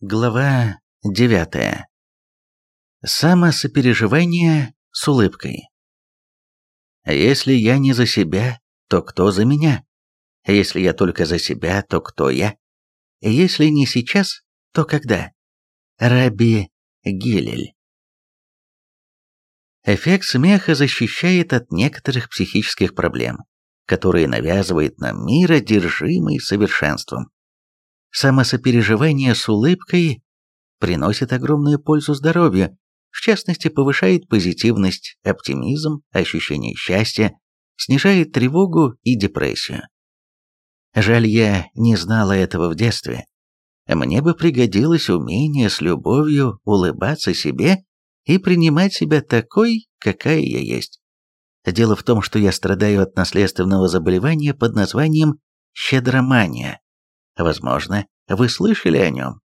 Глава 9. Самосопереживание с улыбкой. Если я не за себя, то кто за меня? Если я только за себя, то кто я? Если не сейчас, то когда? Раби Гилель. Эффект смеха защищает от некоторых психических проблем, которые навязывает нам мир, одержимый совершенством. Самосопереживание с улыбкой приносит огромную пользу здоровью, в частности, повышает позитивность, оптимизм, ощущение счастья, снижает тревогу и депрессию. Жаль, я не знала этого в детстве. Мне бы пригодилось умение с любовью улыбаться себе и принимать себя такой, какая я есть. Дело в том, что я страдаю от наследственного заболевания под названием щедромания. Возможно, вы слышали о нем.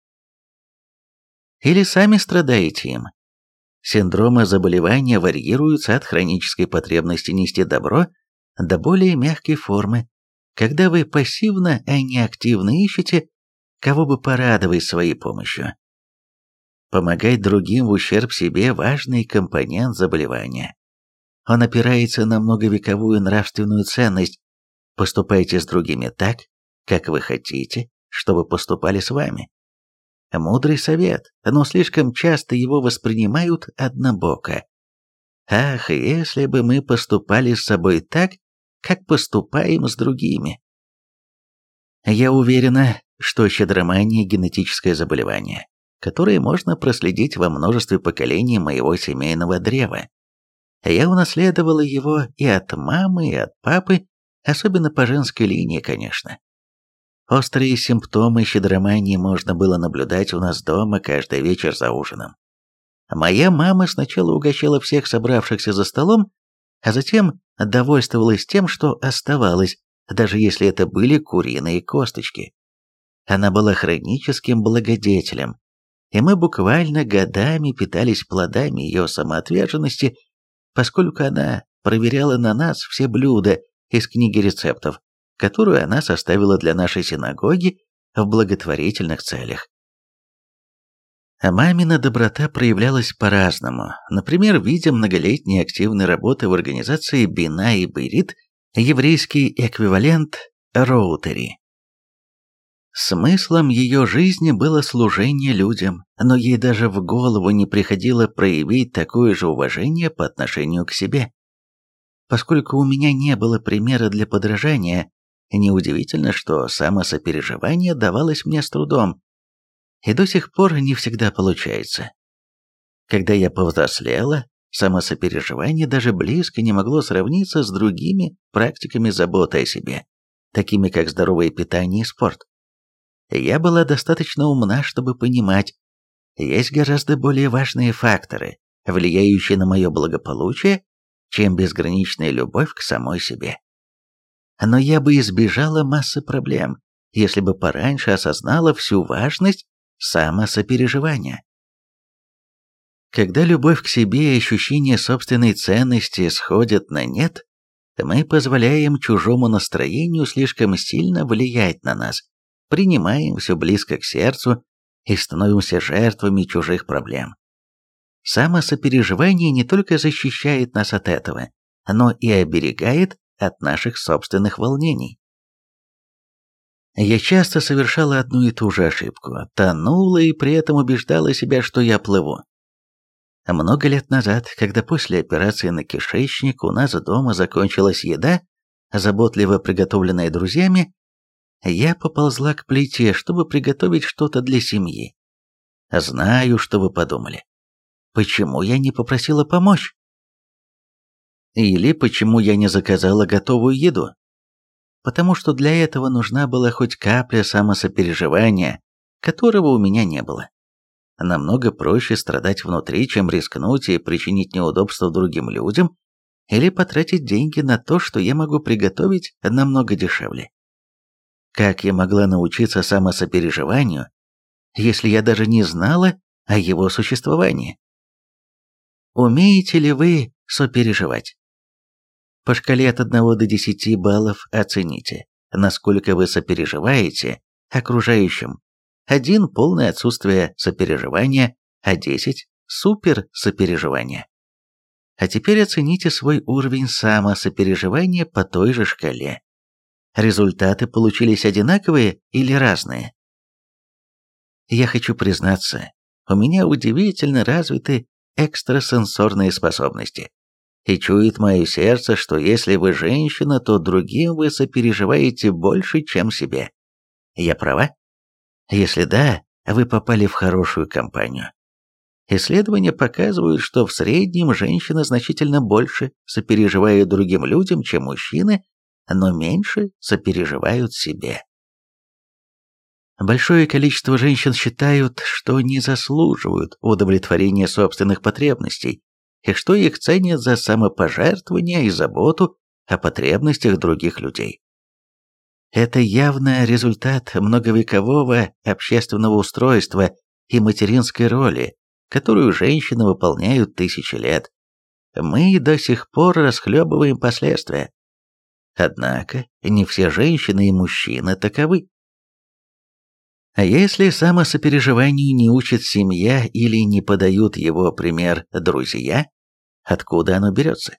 Или сами страдаете им. Синдромы заболевания варьируются от хронической потребности нести добро до более мягкой формы, когда вы пассивно, а не активно ищете, кого бы порадовать своей помощью. Помогать другим в ущерб себе – важный компонент заболевания. Он опирается на многовековую нравственную ценность. Поступайте с другими так, как вы хотите, чтобы поступали с вами. Мудрый совет, но слишком часто его воспринимают однобоко. Ах, если бы мы поступали с собой так, как поступаем с другими. Я уверена, что щедромания – генетическое заболевание, которое можно проследить во множестве поколений моего семейного древа. Я унаследовала его и от мамы, и от папы, особенно по женской линии, конечно. Острые симптомы щедромании можно было наблюдать у нас дома каждый вечер за ужином. Моя мама сначала угощала всех собравшихся за столом, а затем довольствовалась тем, что оставалось, даже если это были куриные косточки. Она была хроническим благодетелем, и мы буквально годами питались плодами ее самоотверженности, поскольку она проверяла на нас все блюда из книги рецептов, которую она составила для нашей синагоги в благотворительных целях. Мамина доброта проявлялась по-разному. Например, в виде многолетней активной работы в организации Бина и Бейрит, еврейский эквивалент Роутери. Смыслом ее жизни было служение людям, но ей даже в голову не приходило проявить такое же уважение по отношению к себе. Поскольку у меня не было примера для подражания, Неудивительно, что самосопереживание давалось мне с трудом, и до сих пор не всегда получается. Когда я повзрослела, самосопереживание даже близко не могло сравниться с другими практиками заботы о себе, такими как здоровое питание и спорт. Я была достаточно умна, чтобы понимать, есть гораздо более важные факторы, влияющие на мое благополучие, чем безграничная любовь к самой себе но я бы избежала массы проблем, если бы пораньше осознала всю важность самосопереживания. Когда любовь к себе и ощущение собственной ценности сходят на нет, мы позволяем чужому настроению слишком сильно влиять на нас, принимаем все близко к сердцу и становимся жертвами чужих проблем. Самосопереживание не только защищает нас от этого, но и оберегает от наших собственных волнений. Я часто совершала одну и ту же ошибку, тонула и при этом убеждала себя, что я плыву. Много лет назад, когда после операции на кишечник у нас дома закончилась еда, заботливо приготовленная друзьями, я поползла к плите, чтобы приготовить что-то для семьи. Знаю, что вы подумали. Почему я не попросила помочь? Или почему я не заказала готовую еду? Потому что для этого нужна была хоть капля самосопереживания, которого у меня не было. Намного проще страдать внутри, чем рискнуть и причинить неудобства другим людям, или потратить деньги на то, что я могу приготовить намного дешевле. Как я могла научиться самосопереживанию, если я даже не знала о его существовании? Умеете ли вы сопереживать? По шкале от 1 до 10 баллов оцените, насколько вы сопереживаете окружающим. один – полное отсутствие сопереживания, а 10 – суперсопереживание. А теперь оцените свой уровень самосопереживания по той же шкале. Результаты получились одинаковые или разные? Я хочу признаться, у меня удивительно развиты экстрасенсорные способности. И чует мое сердце, что если вы женщина, то другим вы сопереживаете больше, чем себе. Я права? Если да, вы попали в хорошую компанию. Исследования показывают, что в среднем женщины значительно больше сопереживают другим людям, чем мужчины, но меньше сопереживают себе. Большое количество женщин считают, что не заслуживают удовлетворения собственных потребностей, и что их ценят за самопожертвование и заботу о потребностях других людей. Это явно результат многовекового общественного устройства и материнской роли, которую женщины выполняют тысячи лет. Мы до сих пор расхлебываем последствия. Однако не все женщины и мужчины таковы. А если самосопереживанию не учит семья или не подают его пример друзья, откуда оно берется?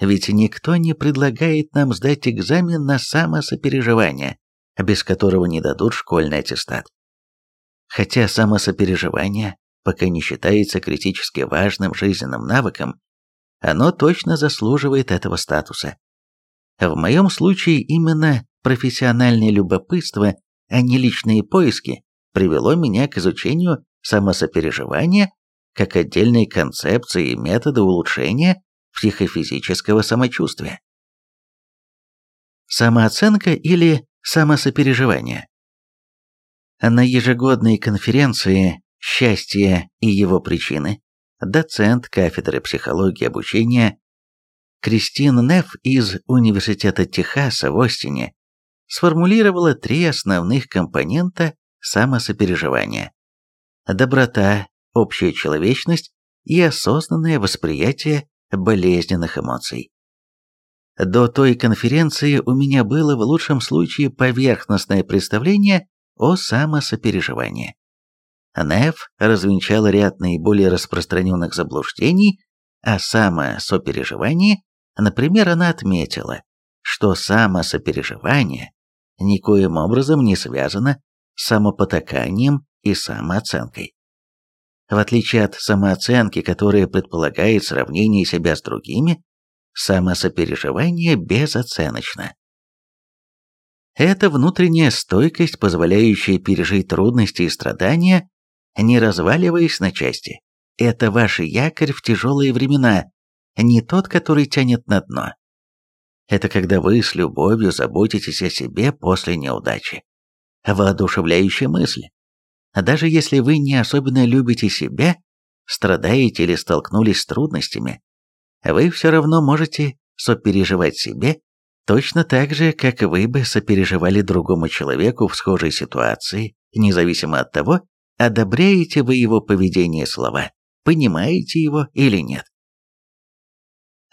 Ведь никто не предлагает нам сдать экзамен на самосопереживание, без которого не дадут школьный аттестат. Хотя самосопереживание пока не считается критически важным жизненным навыком, оно точно заслуживает этого статуса. В моем случае именно профессиональное любопытство а не личные поиски, привело меня к изучению самосопереживания как отдельной концепции и метода улучшения психофизического самочувствия. Самооценка или самосопереживание. На ежегодной конференции «Счастье и его причины» доцент кафедры психологии обучения Кристин Неф из Университета Техаса в Остине сформулировала три основных компонента самосопереживания. Доброта, общая человечность и осознанное восприятие болезненных эмоций. До той конференции у меня было в лучшем случае поверхностное представление о самосопереживании. Неф развенчала ряд наиболее распространенных заблуждений о самосопереживании, например, она отметила, что самосопереживание никоим образом не связано с самопотаканием и самооценкой. В отличие от самооценки, которая предполагает сравнение себя с другими, самосопереживание безоценочно. Это внутренняя стойкость, позволяющая пережить трудности и страдания, не разваливаясь на части. Это ваш якорь в тяжелые времена, не тот, который тянет на дно. Это когда вы с любовью заботитесь о себе после неудачи. Воодушевляющая мысль. А даже если вы не особенно любите себя, страдаете или столкнулись с трудностями, вы все равно можете сопереживать себе точно так же, как вы бы сопереживали другому человеку в схожей ситуации, независимо от того, одобряете вы его поведение слова, понимаете его или нет.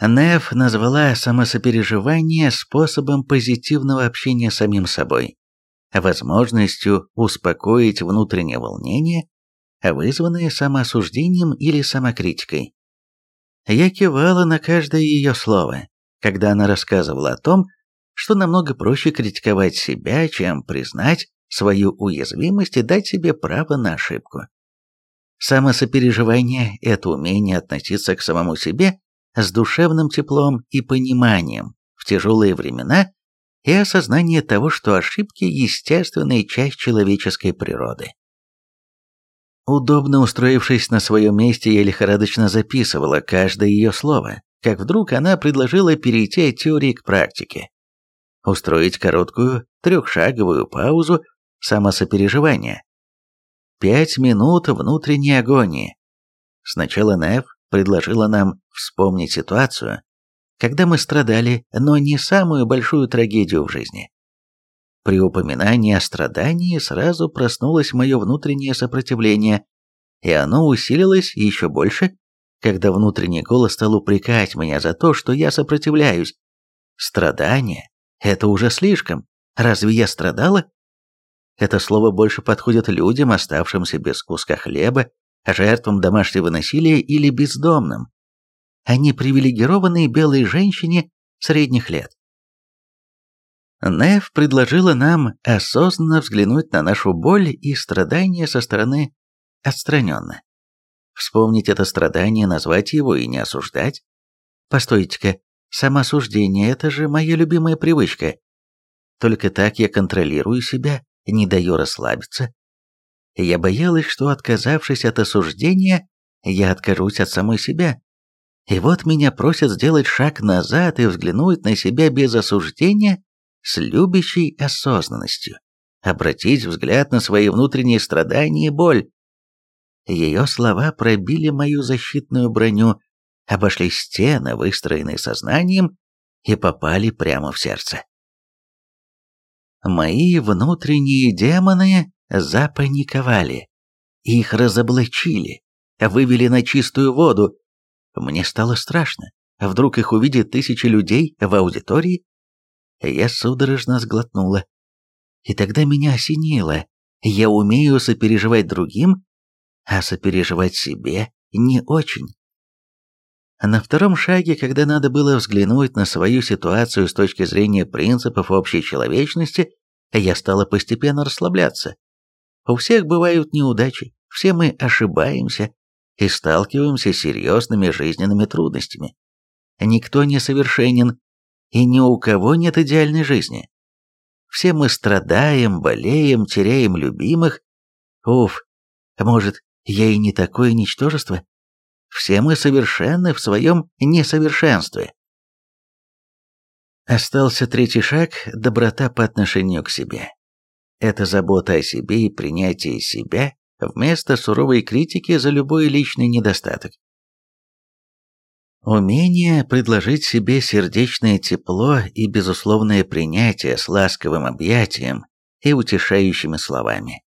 Неф назвала самосопереживание способом позитивного общения с самим собой, возможностью успокоить внутреннее волнение, вызванное самоосуждением или самокритикой. Я кивала на каждое ее слово, когда она рассказывала о том, что намного проще критиковать себя, чем признать свою уязвимость и дать себе право на ошибку. Самосопереживание – это умение относиться к самому себе с душевным теплом и пониманием в тяжелые времена и осознание того, что ошибки – естественная часть человеческой природы. Удобно устроившись на своем месте, я лихорадочно записывала каждое ее слово, как вдруг она предложила перейти от теории к практике. Устроить короткую трехшаговую паузу самосопереживания. Пять минут внутренней агонии. Сначала Нев предложила нам вспомнить ситуацию, когда мы страдали, но не самую большую трагедию в жизни. При упоминании о страдании сразу проснулось мое внутреннее сопротивление, и оно усилилось еще больше, когда внутренний голос стал упрекать меня за то, что я сопротивляюсь. Страдание — это уже слишком. Разве я страдала? Это слово больше подходит людям, оставшимся без куска хлеба, жертвам домашнего насилия или бездомным, а не привилегированной белой женщине средних лет. Нев предложила нам осознанно взглянуть на нашу боль и страдания со стороны отстраненно. Вспомнить это страдание, назвать его и не осуждать. Постойте-ка, самоосуждение – это же моя любимая привычка. Только так я контролирую себя, не даю расслабиться. Я боялась, что, отказавшись от осуждения, я откажусь от самой себя. И вот меня просят сделать шаг назад и взглянуть на себя без осуждения с любящей осознанностью, обратить взгляд на свои внутренние страдания и боль. Ее слова пробили мою защитную броню, обошли стены, выстроенные сознанием, и попали прямо в сердце. Мои внутренние демоны запаниковали, их разоблачили, вывели на чистую воду. Мне стало страшно. Вдруг их увидят тысячи людей в аудитории, я судорожно сглотнула. И тогда меня осенило. Я умею сопереживать другим, а сопереживать себе не очень. На втором шаге, когда надо было взглянуть на свою ситуацию с точки зрения принципов общей человечности, я стала постепенно расслабляться. У всех бывают неудачи, все мы ошибаемся и сталкиваемся с серьезными жизненными трудностями. Никто не совершенен, и ни у кого нет идеальной жизни. Все мы страдаем, болеем, теряем любимых. Уф, может, я и не такое ничтожество? Все мы совершенны в своем несовершенстве. Остался третий шаг – доброта по отношению к себе. Это забота о себе и принятие себя вместо суровой критики за любой личный недостаток. Умение предложить себе сердечное тепло и безусловное принятие с ласковым объятием и утешающими словами.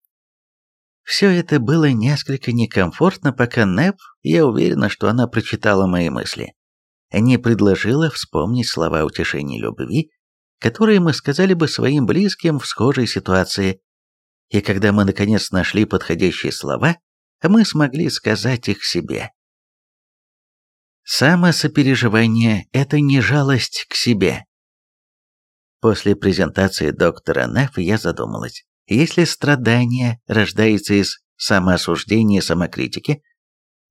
Все это было несколько некомфортно, пока Неп, я уверена, что она прочитала мои мысли, не предложила вспомнить слова утешения любви, которые мы сказали бы своим близким в схожей ситуации. И когда мы наконец нашли подходящие слова, мы смогли сказать их себе. Самосопереживание – это не жалость к себе. После презентации доктора Неф я задумалась, если страдание рождается из самоосуждения и самокритики,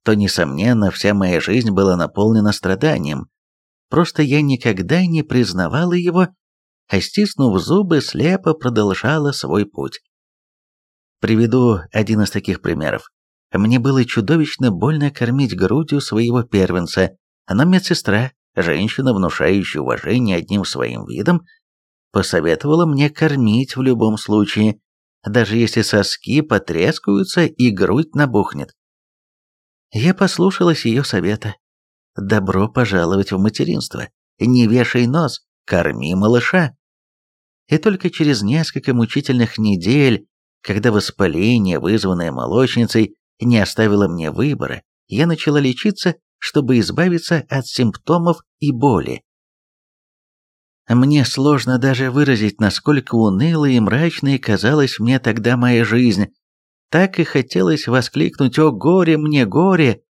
то, несомненно, вся моя жизнь была наполнена страданием, просто я никогда не признавала его, а стиснув зубы, слепо продолжала свой путь. Приведу один из таких примеров. Мне было чудовищно больно кормить грудью своего первенца, но медсестра, женщина, внушающая уважение одним своим видом, посоветовала мне кормить в любом случае, даже если соски потрескаются и грудь набухнет. Я послушалась ее совета. Добро пожаловать в материнство. Не вешай нос, корми малыша. И только через несколько мучительных недель, когда воспаление, вызванное молочницей, не оставила мне выбора, я начала лечиться, чтобы избавиться от симптомов и боли. Мне сложно даже выразить, насколько унылой и мрачной казалась мне тогда моя жизнь. Так и хотелось воскликнуть «О горе мне, горе!»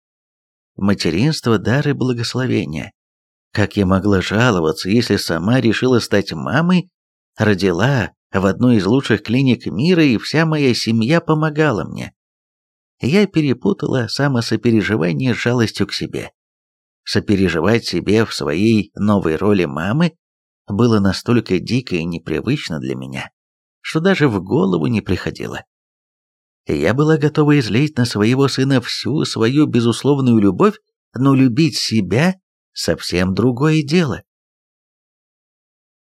Материнство – дар и благословение. Как я могла жаловаться, если сама решила стать мамой, родила в одной из лучших клиник мира, и вся моя семья помогала мне? я перепутала самосопереживание с жалостью к себе. Сопереживать себе в своей новой роли мамы было настолько дико и непривычно для меня, что даже в голову не приходило. Я была готова излить на своего сына всю свою безусловную любовь, но любить себя – совсем другое дело.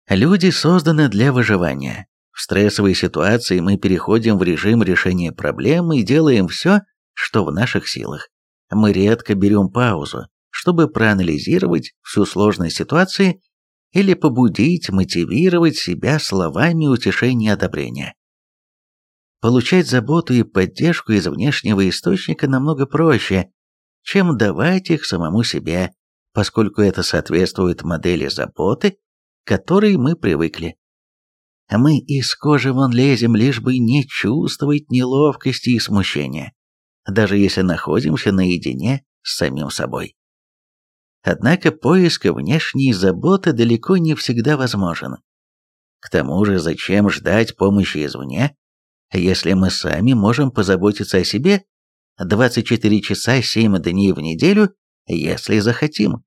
Люди созданы для выживания. В стрессовой ситуации мы переходим в режим решения проблемы и делаем все, что в наших силах. Мы редко берем паузу, чтобы проанализировать всю сложность ситуации или побудить, мотивировать себя словами утешения и одобрения. Получать заботу и поддержку из внешнего источника намного проще, чем давать их самому себе, поскольку это соответствует модели заботы, к которой мы привыкли. Мы из кожи вон лезем, лишь бы не чувствовать неловкости и смущения, даже если находимся наедине с самим собой. Однако поиск внешней заботы далеко не всегда возможен. К тому же, зачем ждать помощи извне, если мы сами можем позаботиться о себе 24 часа 7 дней в неделю, если захотим?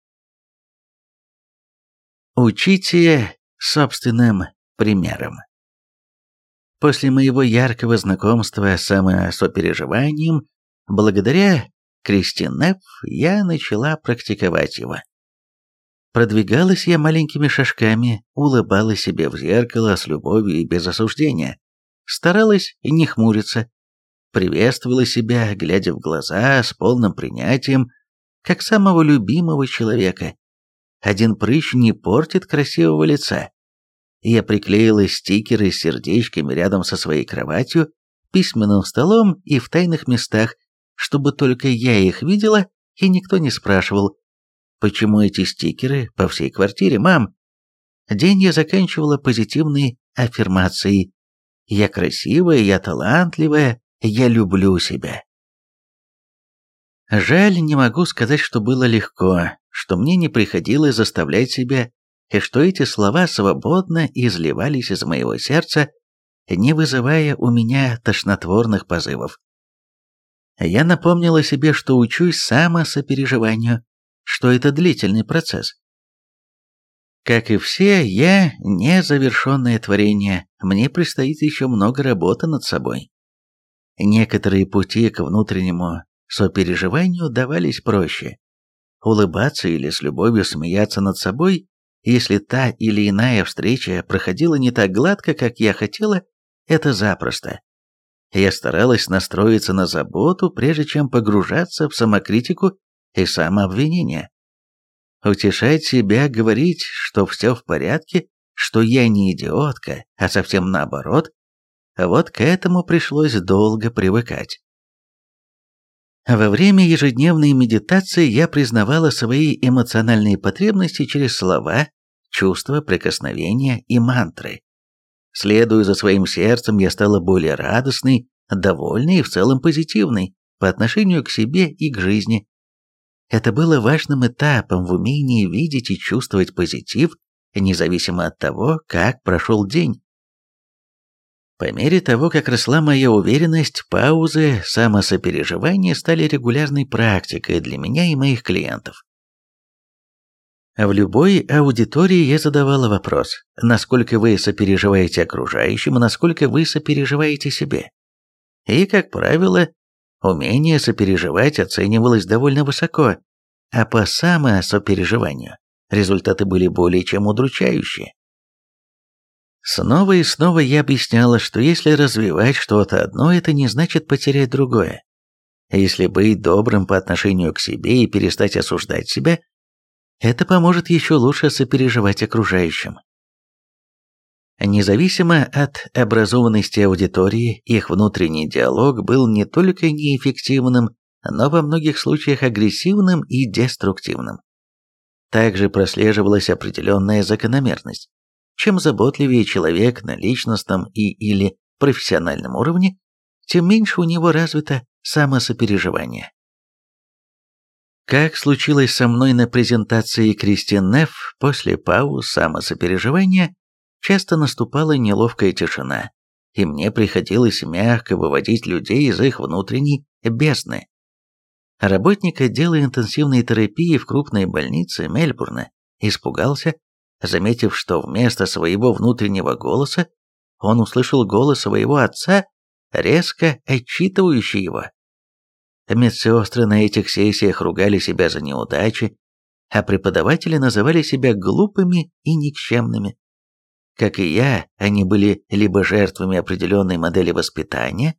Учите собственным примером. После моего яркого знакомства с самосопереживанием, благодаря Кристин Неф, я начала практиковать его. Продвигалась я маленькими шажками, улыбалась себе в зеркало с любовью и без осуждения, старалась не хмуриться, приветствовала себя, глядя в глаза с полным принятием, как самого любимого человека. Один прыщ не портит красивого лица. Я приклеила стикеры с сердечками рядом со своей кроватью, письменным столом и в тайных местах, чтобы только я их видела и никто не спрашивал, почему эти стикеры по всей квартире, мам. День я заканчивала позитивной аффирмацией «Я красивая, я талантливая, я люблю себя». Жаль, не могу сказать, что было легко, что мне не приходилось заставлять себя, и что эти слова свободно изливались из моего сердца, не вызывая у меня тошнотворных позывов. Я напомнила себе, что учусь самосопереживанию, что это длительный процесс. Как и все, я незавершенное творение, мне предстоит еще много работы над собой. Некоторые пути к внутреннему сопереживанию давались проще. Улыбаться или с любовью смеяться над собой, если та или иная встреча проходила не так гладко, как я хотела, это запросто. Я старалась настроиться на заботу, прежде чем погружаться в самокритику и самообвинение. Утешать себя, говорить, что все в порядке, что я не идиотка, а совсем наоборот, вот к этому пришлось долго привыкать. Во время ежедневной медитации я признавала свои эмоциональные потребности через слова, чувства, прикосновения и мантры. Следуя за своим сердцем, я стала более радостной, довольной и в целом позитивной по отношению к себе и к жизни. Это было важным этапом в умении видеть и чувствовать позитив, независимо от того, как прошел день. По мере того, как росла моя уверенность, паузы, самосопереживания стали регулярной практикой для меня и моих клиентов. В любой аудитории я задавала вопрос, насколько вы сопереживаете окружающим и насколько вы сопереживаете себе. И, как правило, умение сопереживать оценивалось довольно высоко, а по самосопереживанию результаты были более чем удручающие. Снова и снова я объясняла, что если развивать что-то одно, это не значит потерять другое. Если быть добрым по отношению к себе и перестать осуждать себя, это поможет еще лучше сопереживать окружающим. Независимо от образованности аудитории, их внутренний диалог был не только неэффективным, но во многих случаях агрессивным и деструктивным. Также прослеживалась определенная закономерность. Чем заботливее человек на личностном и или профессиональном уровне, тем меньше у него развито самосопереживание. Как случилось со мной на презентации Кристин Неф, после пауз самосопереживания часто наступала неловкая тишина, и мне приходилось мягко выводить людей из их внутренней бездны. Работник отдела интенсивной терапии в крупной больнице Мельбурна испугался, заметив, что вместо своего внутреннего голоса он услышал голос своего отца, резко отчитывающий его. Медсестры на этих сессиях ругали себя за неудачи, а преподаватели называли себя глупыми и никчемными. Как и я, они были либо жертвами определенной модели воспитания,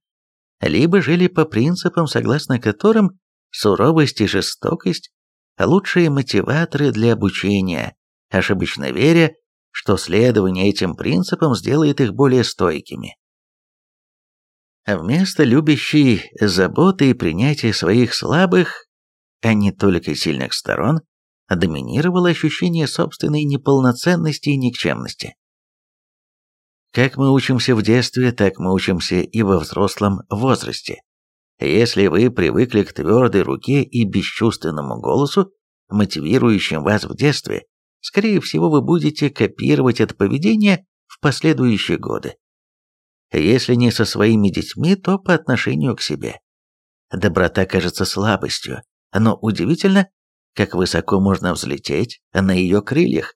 либо жили по принципам, согласно которым суровость и жестокость – лучшие мотиваторы для обучения, ошибочно веря, что следование этим принципам сделает их более стойкими. Вместо любящей заботы и принятия своих слабых, а не только сильных сторон, доминировало ощущение собственной неполноценности и никчемности. Как мы учимся в детстве, так мы учимся и во взрослом возрасте. Если вы привыкли к твердой руке и бесчувственному голосу, мотивирующим вас в детстве, скорее всего вы будете копировать это поведение в последующие годы. Если не со своими детьми, то по отношению к себе. Доброта кажется слабостью, но удивительно, как высоко можно взлететь на ее крыльях.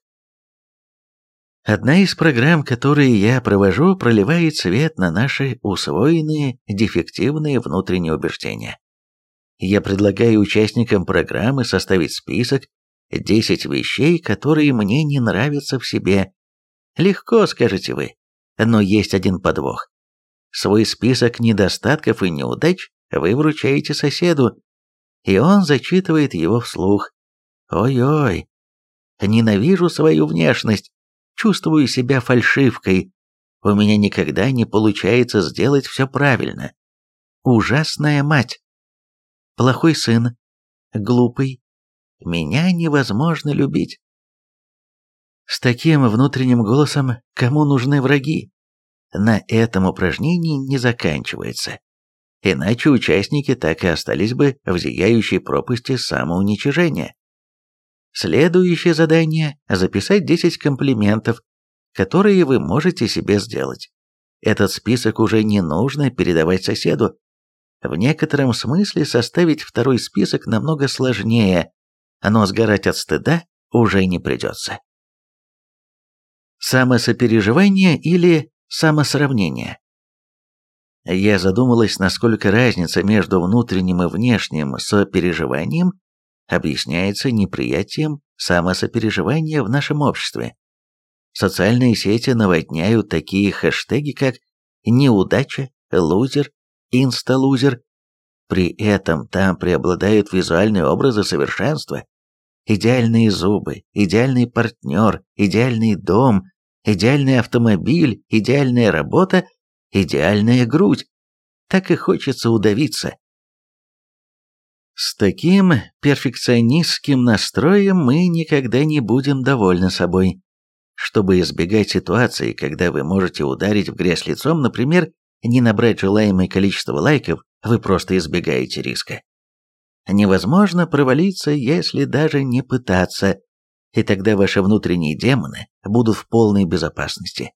Одна из программ, которые я провожу, проливает свет на наши усвоенные дефективные внутренние убеждения. Я предлагаю участникам программы составить список 10 вещей, которые мне не нравятся в себе. Легко, скажете вы, но есть один подвох. Свой список недостатков и неудач вы вручаете соседу, и он зачитывает его вслух. Ой-ой, ненавижу свою внешность, чувствую себя фальшивкой, у меня никогда не получается сделать все правильно. Ужасная мать. Плохой сын. Глупый. Меня невозможно любить. С таким внутренним голосом кому нужны враги? На этом упражнении не заканчивается. Иначе участники так и остались бы в зияющей пропасти самоуничижения. Следующее задание – записать 10 комплиментов, которые вы можете себе сделать. Этот список уже не нужно передавать соседу. В некотором смысле составить второй список намного сложнее, но сгорать от стыда уже не придется. Самосопереживание или самосравнение. Я задумалась, насколько разница между внутренним и внешним сопереживанием объясняется неприятием самосопереживания в нашем обществе. Социальные сети наводняют такие хэштеги, как «неудача», «лузер», «инсталузер». При этом там преобладают визуальные образы совершенства. Идеальные зубы, идеальный партнер, идеальный дом, идеальный автомобиль, идеальная работа, идеальная грудь. Так и хочется удавиться. С таким перфекционистским настроем мы никогда не будем довольны собой. Чтобы избегать ситуации, когда вы можете ударить в грязь лицом, например, не набрать желаемое количество лайков, вы просто избегаете риска. Невозможно провалиться, если даже не пытаться, и тогда ваши внутренние демоны будут в полной безопасности.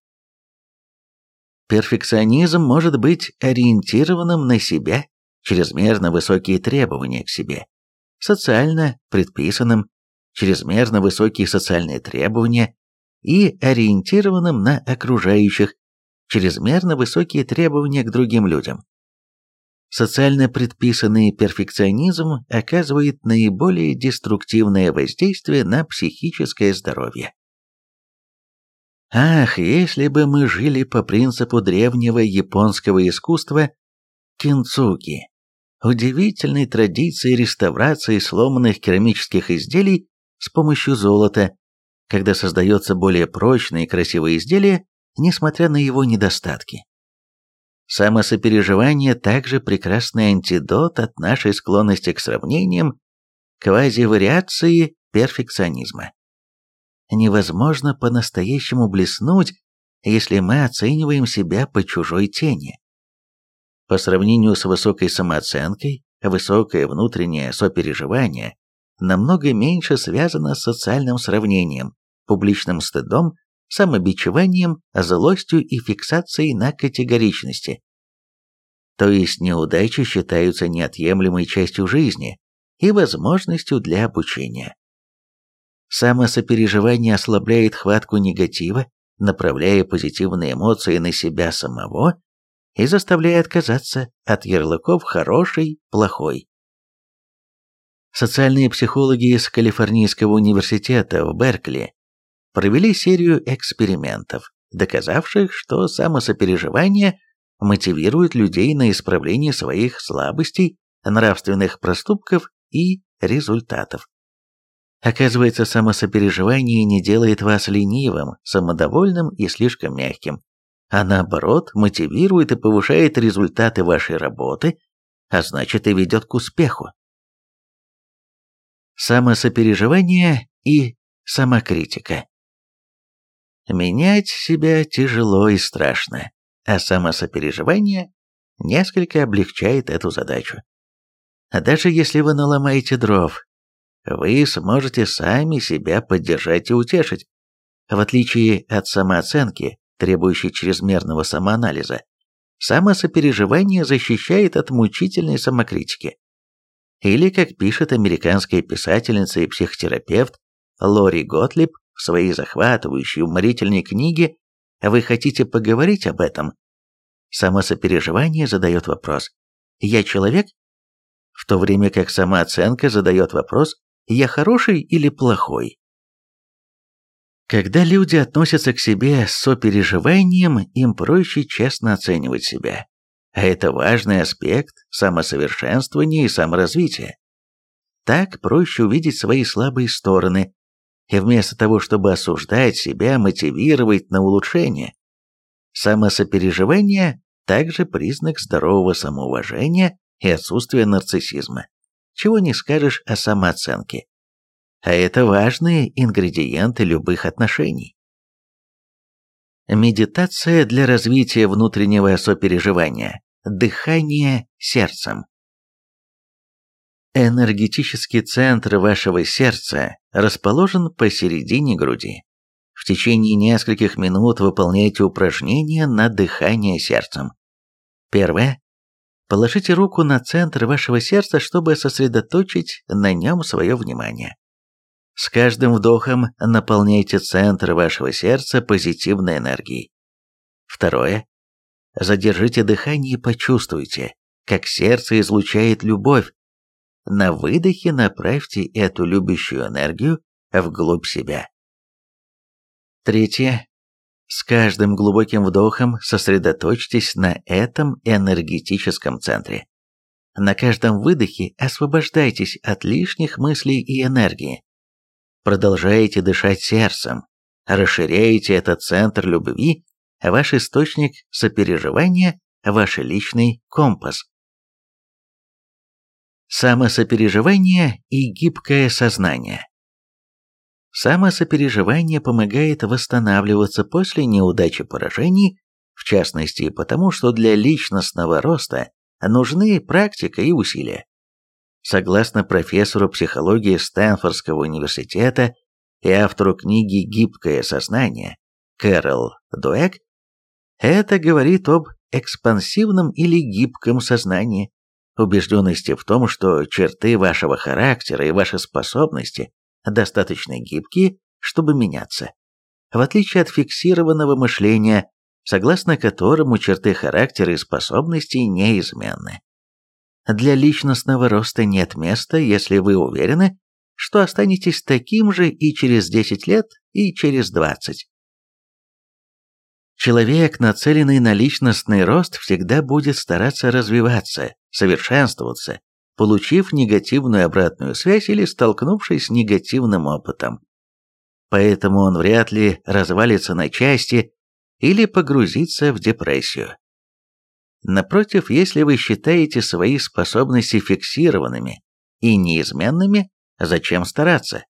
Перфекционизм может быть ориентированным на себя чрезмерно высокие требования к себе, социально предписанным, чрезмерно высокие социальные требования и ориентированным на окружающих, чрезмерно высокие требования к другим людям. Социально предписанный перфекционизм оказывает наиболее деструктивное воздействие на психическое здоровье. Ах, если бы мы жили по принципу древнего японского искусства кинцуги, удивительной традиции реставрации сломанных керамических изделий с помощью золота, когда создается более прочное и красивое изделие, несмотря на его недостатки. Самосопереживание также прекрасный антидот от нашей склонности к сравнениям, квазивариации перфекционизма. Невозможно по-настоящему блеснуть, если мы оцениваем себя по чужой тени. По сравнению с высокой самооценкой, высокое внутреннее сопереживание намного меньше связано с социальным сравнением, публичным стыдом, самобичеванием, злостью и фиксацией на категоричности. То есть неудачи считаются неотъемлемой частью жизни и возможностью для обучения. Самосопереживание ослабляет хватку негатива, направляя позитивные эмоции на себя самого и заставляя отказаться от ярлыков «хороший», «плохой». Социальные психологи из Калифорнийского университета в Беркли провели серию экспериментов, доказавших, что самосопереживание мотивирует людей на исправление своих слабостей, нравственных проступков и результатов. Оказывается, самосопереживание не делает вас ленивым, самодовольным и слишком мягким а наоборот мотивирует и повышает результаты вашей работы, а значит и ведет к успеху. Самосопереживание и самокритика. Менять себя тяжело и страшно, а самосопереживание несколько облегчает эту задачу. А даже если вы наломаете дров, вы сможете сами себя поддержать и утешить. В отличие от самооценки, требующей чрезмерного самоанализа, самосопереживание защищает от мучительной самокритики. Или, как пишет американская писательница и психотерапевт Лори Готлиб в своей захватывающей уморительной книге «Вы хотите поговорить об этом?» Самосопереживание задает вопрос «Я человек?» В то время как самооценка задает вопрос «Я хороший или плохой?» Когда люди относятся к себе с сопереживанием, им проще честно оценивать себя. А это важный аспект самосовершенствования и саморазвития. Так проще увидеть свои слабые стороны, и вместо того, чтобы осуждать себя, мотивировать на улучшение. Самосопереживание – также признак здорового самоуважения и отсутствия нарциссизма, чего не скажешь о самооценке. А это важные ингредиенты любых отношений. Медитация для развития внутреннего сопереживания. Дыхание сердцем. Энергетический центр вашего сердца расположен посередине груди. В течение нескольких минут выполняйте упражнения на дыхание сердцем. Первое. Положите руку на центр вашего сердца, чтобы сосредоточить на нем свое внимание. С каждым вдохом наполняйте центр вашего сердца позитивной энергией. Второе. Задержите дыхание и почувствуйте, как сердце излучает любовь. На выдохе направьте эту любящую энергию вглубь себя. Третье. С каждым глубоким вдохом сосредоточьтесь на этом энергетическом центре. На каждом выдохе освобождайтесь от лишних мыслей и энергии. Продолжайте дышать сердцем, расширяйте этот центр любви ваш источник сопереживания, ваш личный компас. Самосопереживание и гибкое сознание. Самосопереживание помогает восстанавливаться после неудачи поражений, в частности потому, что для личностного роста нужны практика и усилия. Согласно профессору психологии Стэнфордского университета и автору книги «Гибкое сознание» Кэрол Дуэк, это говорит об экспансивном или гибком сознании, убежденности в том, что черты вашего характера и ваши способности достаточно гибкие, чтобы меняться. В отличие от фиксированного мышления, согласно которому черты характера и способностей неизменны. Для личностного роста нет места, если вы уверены, что останетесь таким же и через 10 лет, и через 20. Человек, нацеленный на личностный рост, всегда будет стараться развиваться, совершенствоваться, получив негативную обратную связь или столкнувшись с негативным опытом. Поэтому он вряд ли развалится на части или погрузится в депрессию. Напротив, если вы считаете свои способности фиксированными и неизменными, зачем стараться?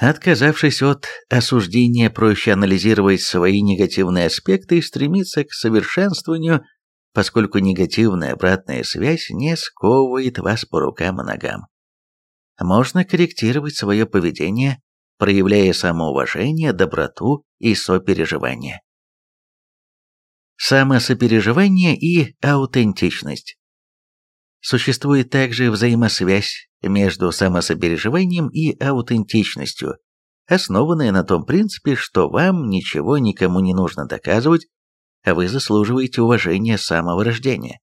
Отказавшись от осуждения, проще анализировать свои негативные аспекты и стремиться к совершенствованию, поскольку негативная обратная связь не сковывает вас по рукам и ногам. Можно корректировать свое поведение, проявляя самоуважение, доброту и сопереживание. Самосопереживание и аутентичность. Существует также взаимосвязь между самосопереживанием и аутентичностью, основанная на том принципе, что вам ничего никому не нужно доказывать, а вы заслуживаете уважения с самого рождения.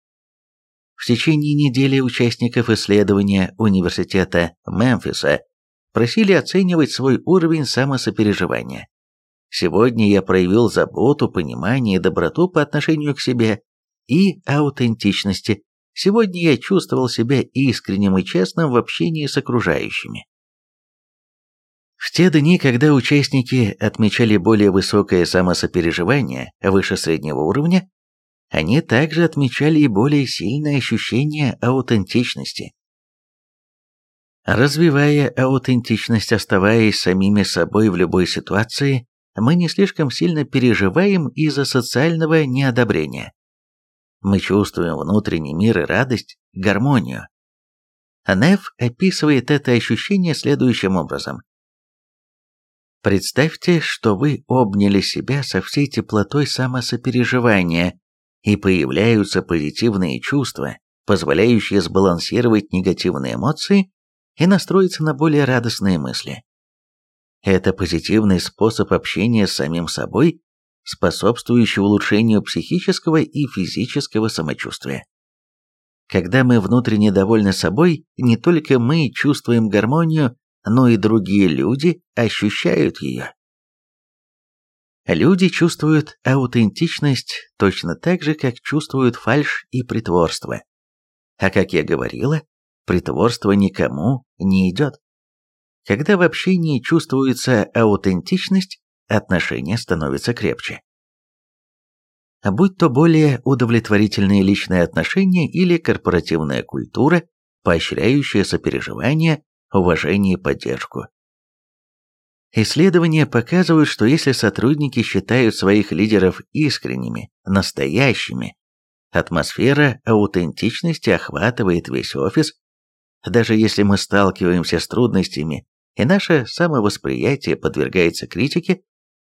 В течение недели участников исследования Университета Мемфиса просили оценивать свой уровень самосопереживания. Сегодня я проявил заботу, понимание и доброту по отношению к себе и аутентичности, Сегодня я чувствовал себя искренним и честным в общении с окружающими. В те дни, когда участники отмечали более высокое самосопереживание выше среднего уровня, они также отмечали и более сильное ощущение аутентичности. Развивая аутентичность, оставаясь самими собой в любой ситуации, мы не слишком сильно переживаем из-за социального неодобрения. Мы чувствуем внутренний мир и радость, гармонию. Неф описывает это ощущение следующим образом. Представьте, что вы обняли себя со всей теплотой самосопереживания, и появляются позитивные чувства, позволяющие сбалансировать негативные эмоции и настроиться на более радостные мысли. Это позитивный способ общения с самим собой, способствующий улучшению психического и физического самочувствия. Когда мы внутренне довольны собой, не только мы чувствуем гармонию, но и другие люди ощущают ее. Люди чувствуют аутентичность точно так же, как чувствуют фальшь и притворство. А как я говорила, притворство никому не идет. Когда в общении чувствуется аутентичность, отношения становятся крепче. Будь то более удовлетворительные личные отношения или корпоративная культура, поощряющая сопереживание, уважение и поддержку. Исследования показывают, что если сотрудники считают своих лидеров искренними, настоящими, атмосфера аутентичности охватывает весь офис, даже если мы сталкиваемся с трудностями и наше самовосприятие подвергается критике,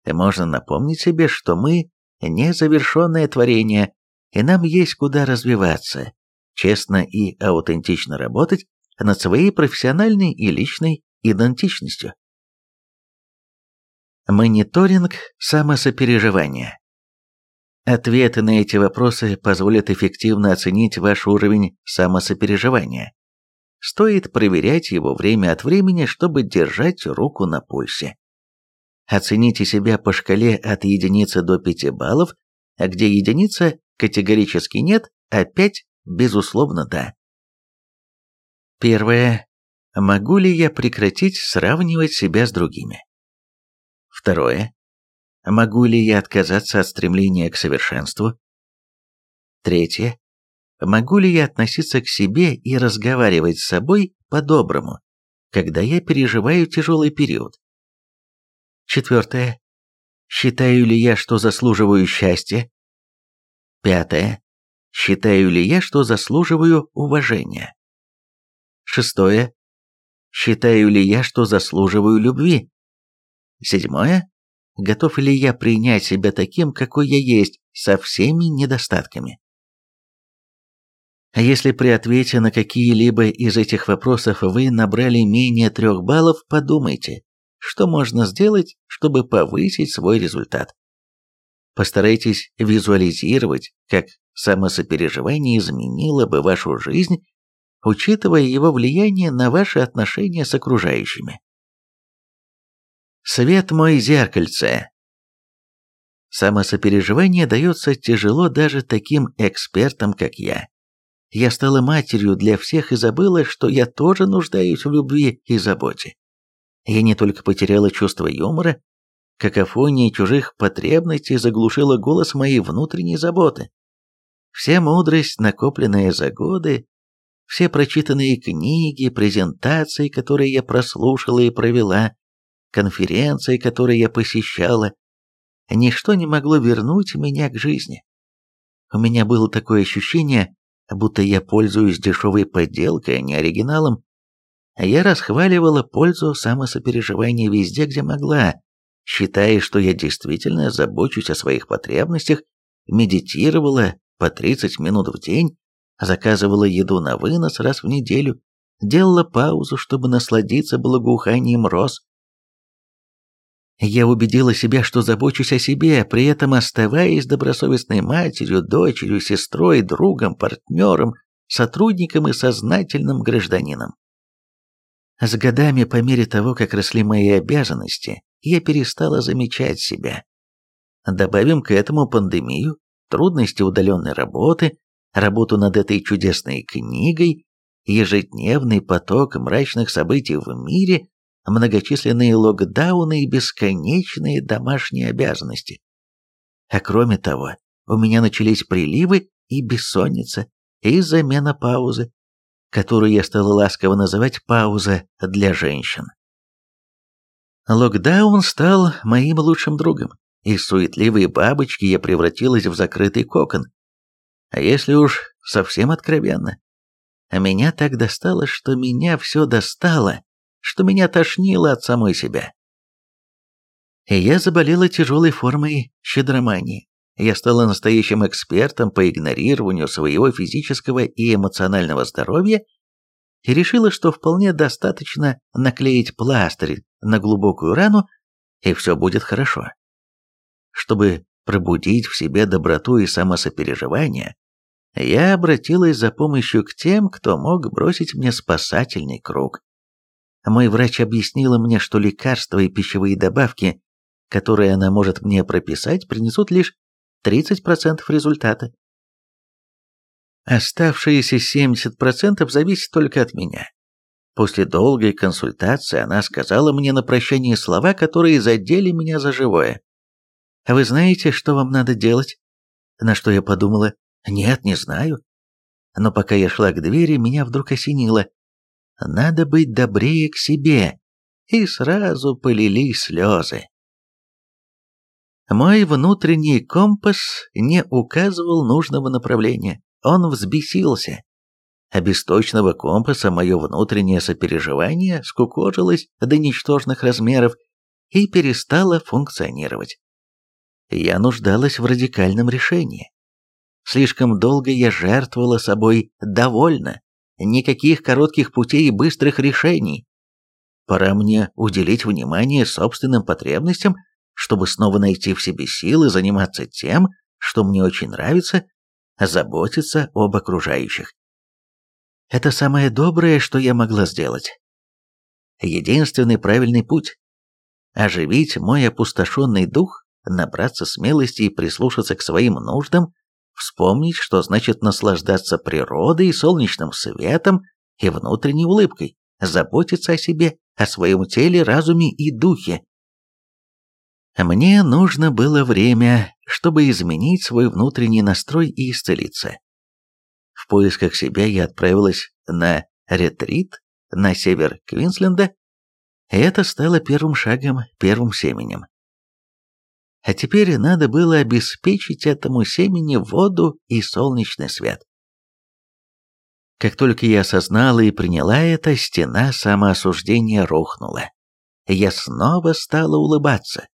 можно напомнить себе, что мы незавершенное творение, и нам есть куда развиваться, честно и аутентично работать над своей профессиональной и личной идентичностью. Мониторинг самосопереживания. Ответы на эти вопросы позволят эффективно оценить ваш уровень самосопереживания. Стоит проверять его время от времени, чтобы держать руку на пульсе. Оцените себя по шкале от единицы до 5 баллов, а где единица категорически нет, а 5 безусловно да. Первое. Могу ли я прекратить сравнивать себя с другими? Второе. Могу ли я отказаться от стремления к совершенству? Третье. Могу ли я относиться к себе и разговаривать с собой по-доброму, когда я переживаю тяжелый период? Четвертое. Считаю ли я, что заслуживаю счастья? Пятое. Считаю ли я, что заслуживаю уважения? Шестое. Считаю ли я, что заслуживаю любви? Седьмое. Готов ли я принять себя таким, какой я есть, со всеми недостатками? А если при ответе на какие-либо из этих вопросов вы набрали менее трех баллов, подумайте, что можно сделать, чтобы повысить свой результат. Постарайтесь визуализировать, как самосопереживание изменило бы вашу жизнь, учитывая его влияние на ваши отношения с окружающими. Свет мой зеркальце. Самосопереживание дается тяжело даже таким экспертам, как я. Я стала матерью для всех и забыла, что я тоже нуждаюсь в любви и заботе. Я не только потеряла чувство юмора, какофония чужих потребностей заглушила голос моей внутренней заботы. Вся мудрость, накопленная за годы, все прочитанные книги, презентации, которые я прослушала и провела, конференции, которые я посещала, ничто не могло вернуть меня к жизни. У меня было такое ощущение, будто я пользуюсь дешевой подделкой, а не оригиналом. Я расхваливала пользу самосопереживания везде, где могла, считая, что я действительно забочусь о своих потребностях, медитировала по 30 минут в день, заказывала еду на вынос раз в неделю, делала паузу, чтобы насладиться благоуханием роз, я убедила себя, что забочусь о себе, при этом оставаясь добросовестной матерью, дочерью, сестрой, другом, партнером, сотрудником и сознательным гражданином. С годами, по мере того, как росли мои обязанности, я перестала замечать себя. Добавим к этому пандемию, трудности удаленной работы, работу над этой чудесной книгой, ежедневный поток мрачных событий в мире, многочисленные локдауны и бесконечные домашние обязанности. А кроме того, у меня начались приливы и бессонница из-за менопаузы, которую я стала ласково называть «пауза для женщин». Локдаун стал моим лучшим другом. Из суетливой бабочки я превратилась в закрытый кокон. А если уж совсем откровенно, а меня так достало, что меня все достало, что меня тошнило от самой себя. И я заболела тяжелой формой щедромании. Я стала настоящим экспертом по игнорированию своего физического и эмоционального здоровья и решила, что вполне достаточно наклеить пластырь на глубокую рану, и все будет хорошо. Чтобы пробудить в себе доброту и самосопереживание, я обратилась за помощью к тем, кто мог бросить мне спасательный круг. Мой врач объяснила мне, что лекарства и пищевые добавки, которые она может мне прописать, принесут лишь 30% результата. Оставшиеся 70% зависят только от меня. После долгой консультации она сказала мне на прощание слова, которые задели меня за живое. «Вы знаете, что вам надо делать?» На что я подумала, «Нет, не знаю». Но пока я шла к двери, меня вдруг осенило. Надо быть добрее к себе. И сразу полились слезы. Мой внутренний компас не указывал нужного направления. Он взбесился. А без точного компаса мое внутреннее сопереживание скукожилось до ничтожных размеров и перестало функционировать. Я нуждалась в радикальном решении. Слишком долго я жертвовала собой довольно. Никаких коротких путей и быстрых решений. Пора мне уделить внимание собственным потребностям, чтобы снова найти в себе силы заниматься тем, что мне очень нравится, заботиться об окружающих. Это самое доброе, что я могла сделать. Единственный правильный путь – оживить мой опустошенный дух, набраться смелости и прислушаться к своим нуждам, вспомнить, что значит наслаждаться природой солнечным светом и внутренней улыбкой, заботиться о себе, о своем теле, разуме и духе. Мне нужно было время, чтобы изменить свой внутренний настрой и исцелиться. В поисках себя я отправилась на ретрит на север Квинсленда, и это стало первым шагом, первым семенем. А теперь надо было обеспечить этому семени воду и солнечный свет. Как только я осознала и приняла это, стена самоосуждения рухнула. Я снова стала улыбаться.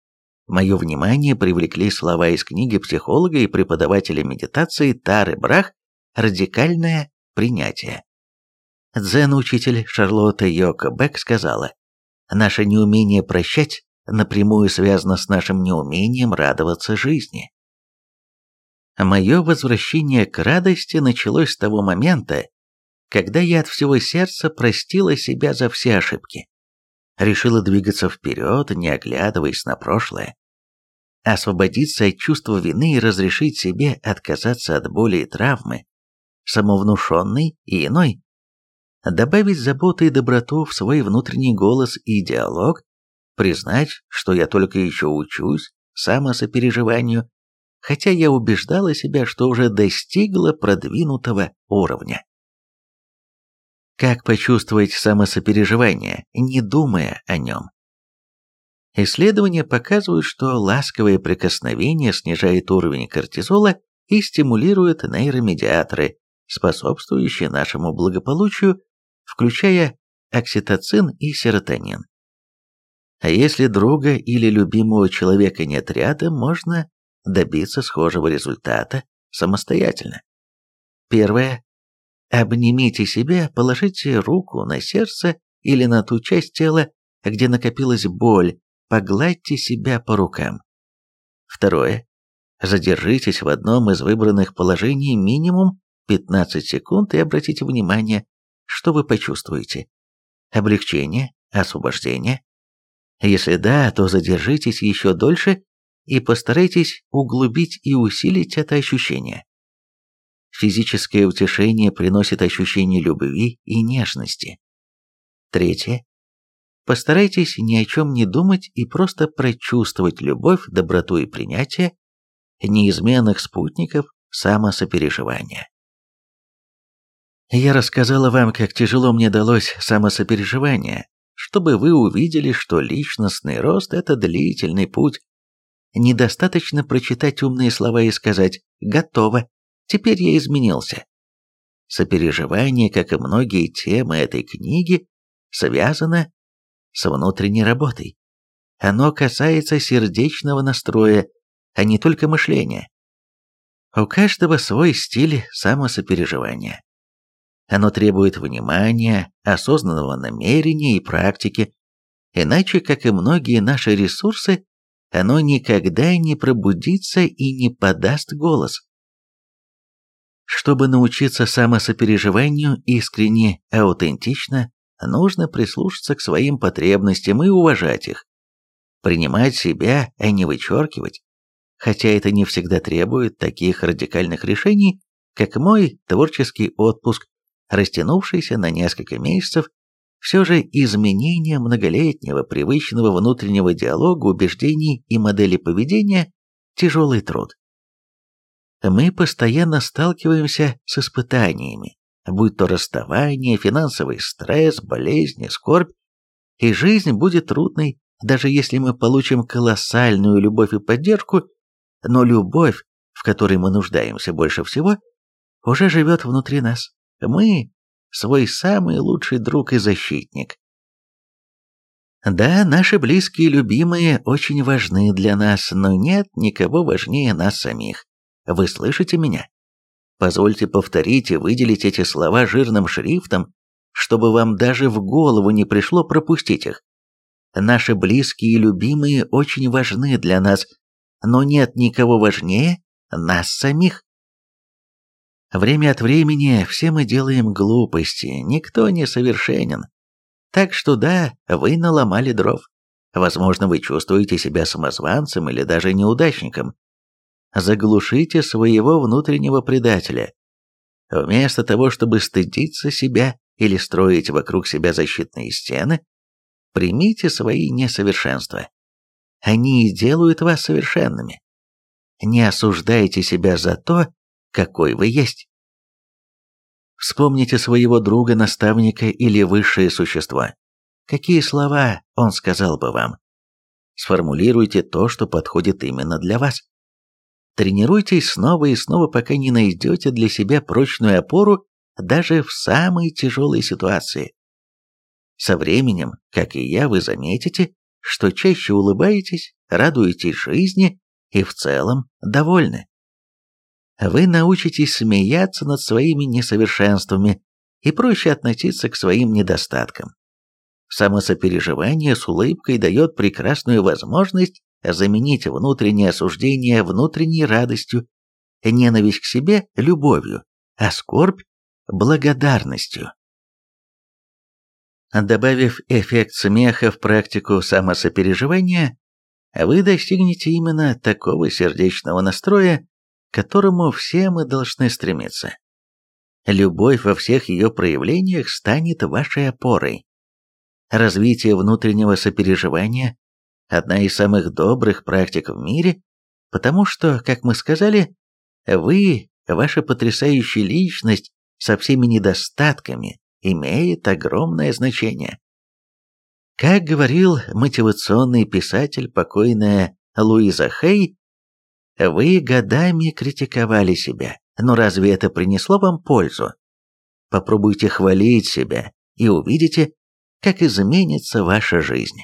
Мое внимание привлекли слова из книги психолога и преподавателя медитации Тары Брах «Радикальное принятие». Дзен-учитель Шарлотта Йока Бек сказала, «Наше неумение прощать напрямую связано с нашим неумением радоваться жизни. Мое возвращение к радости началось с того момента, когда я от всего сердца простила себя за все ошибки. Решила двигаться вперед, не оглядываясь на прошлое. Освободиться от чувства вины и разрешить себе отказаться от боли и травмы, самовнушенной и иной. Добавить заботу и доброту в свой внутренний голос и диалог, признать, что я только еще учусь самосопереживанию, хотя я убеждала себя, что уже достигла продвинутого уровня. Как почувствовать самосопереживание, не думая о нем? Исследования показывают, что ласковое прикосновение снижает уровень кортизола и стимулирует нейромедиаторы, способствующие нашему благополучию, включая окситоцин и серотонин. А если друга или любимого человека нет рядом, можно добиться схожего результата самостоятельно. Первое. Обнимите себя, положите руку на сердце или на ту часть тела, где накопилась боль, погладьте себя по рукам. Второе. Задержитесь в одном из выбранных положений минимум 15 секунд и обратите внимание, что вы почувствуете. Облегчение, освобождение, если да, то задержитесь еще дольше и постарайтесь углубить и усилить это ощущение. Физическое утешение приносит ощущение любви и нежности. Третье. Постарайтесь ни о чем не думать и просто прочувствовать любовь, доброту и принятие неизменных спутников самосопереживания. Я рассказала вам, как тяжело мне далось самосопереживание, чтобы вы увидели, что личностный рост – это длительный путь. Недостаточно прочитать умные слова и сказать «готово, теперь я изменился». Сопереживание, как и многие темы этой книги, связано с внутренней работой. Оно касается сердечного настроя, а не только мышления. У каждого свой стиль самосопереживания. Оно требует внимания, осознанного намерения и практики, иначе, как и многие наши ресурсы, оно никогда не пробудится и не подаст голос. Чтобы научиться самосопереживанию искренне, аутентично, нужно прислушаться к своим потребностям и уважать их. Принимать себя, а не вычеркивать. Хотя это не всегда требует таких радикальных решений, как мой творческий отпуск растянувшийся на несколько месяцев, все же изменение многолетнего привычного внутреннего диалога убеждений и модели поведения – тяжелый труд. Мы постоянно сталкиваемся с испытаниями, будь то расставание, финансовый стресс, болезни, скорбь, и жизнь будет трудной, даже если мы получим колоссальную любовь и поддержку, но любовь, в которой мы нуждаемся больше всего, уже живет внутри нас. Мы – свой самый лучший друг и защитник. Да, наши близкие и любимые очень важны для нас, но нет никого важнее нас самих. Вы слышите меня? Позвольте повторить и выделить эти слова жирным шрифтом, чтобы вам даже в голову не пришло пропустить их. Наши близкие и любимые очень важны для нас, но нет никого важнее нас самих. Время от времени все мы делаем глупости, никто не совершенен. Так что да, вы наломали дров. Возможно, вы чувствуете себя самозванцем или даже неудачником. Заглушите своего внутреннего предателя. Вместо того, чтобы стыдиться себя или строить вокруг себя защитные стены, примите свои несовершенства. Они и делают вас совершенными. Не осуждайте себя за то, какой вы есть. Вспомните своего друга, наставника или высшее существо. Какие слова он сказал бы вам? Сформулируйте то, что подходит именно для вас. Тренируйтесь снова и снова, пока не найдете для себя прочную опору даже в самой тяжелой ситуации. Со временем, как и я, вы заметите, что чаще улыбаетесь, радуетесь жизни и в целом довольны вы научитесь смеяться над своими несовершенствами и проще относиться к своим недостаткам. Самосопереживание с улыбкой дает прекрасную возможность заменить внутреннее осуждение внутренней радостью, ненависть к себе – любовью, а скорбь – благодарностью. Добавив эффект смеха в практику самосопереживания, вы достигнете именно такого сердечного настроя, к которому все мы должны стремиться. Любовь во всех ее проявлениях станет вашей опорой. Развитие внутреннего сопереживания – одна из самых добрых практик в мире, потому что, как мы сказали, вы, ваша потрясающая личность со всеми недостатками, имеет огромное значение. Как говорил мотивационный писатель покойная Луиза Хей, вы годами критиковали себя, но разве это принесло вам пользу? Попробуйте хвалить себя и увидите, как изменится ваша жизнь.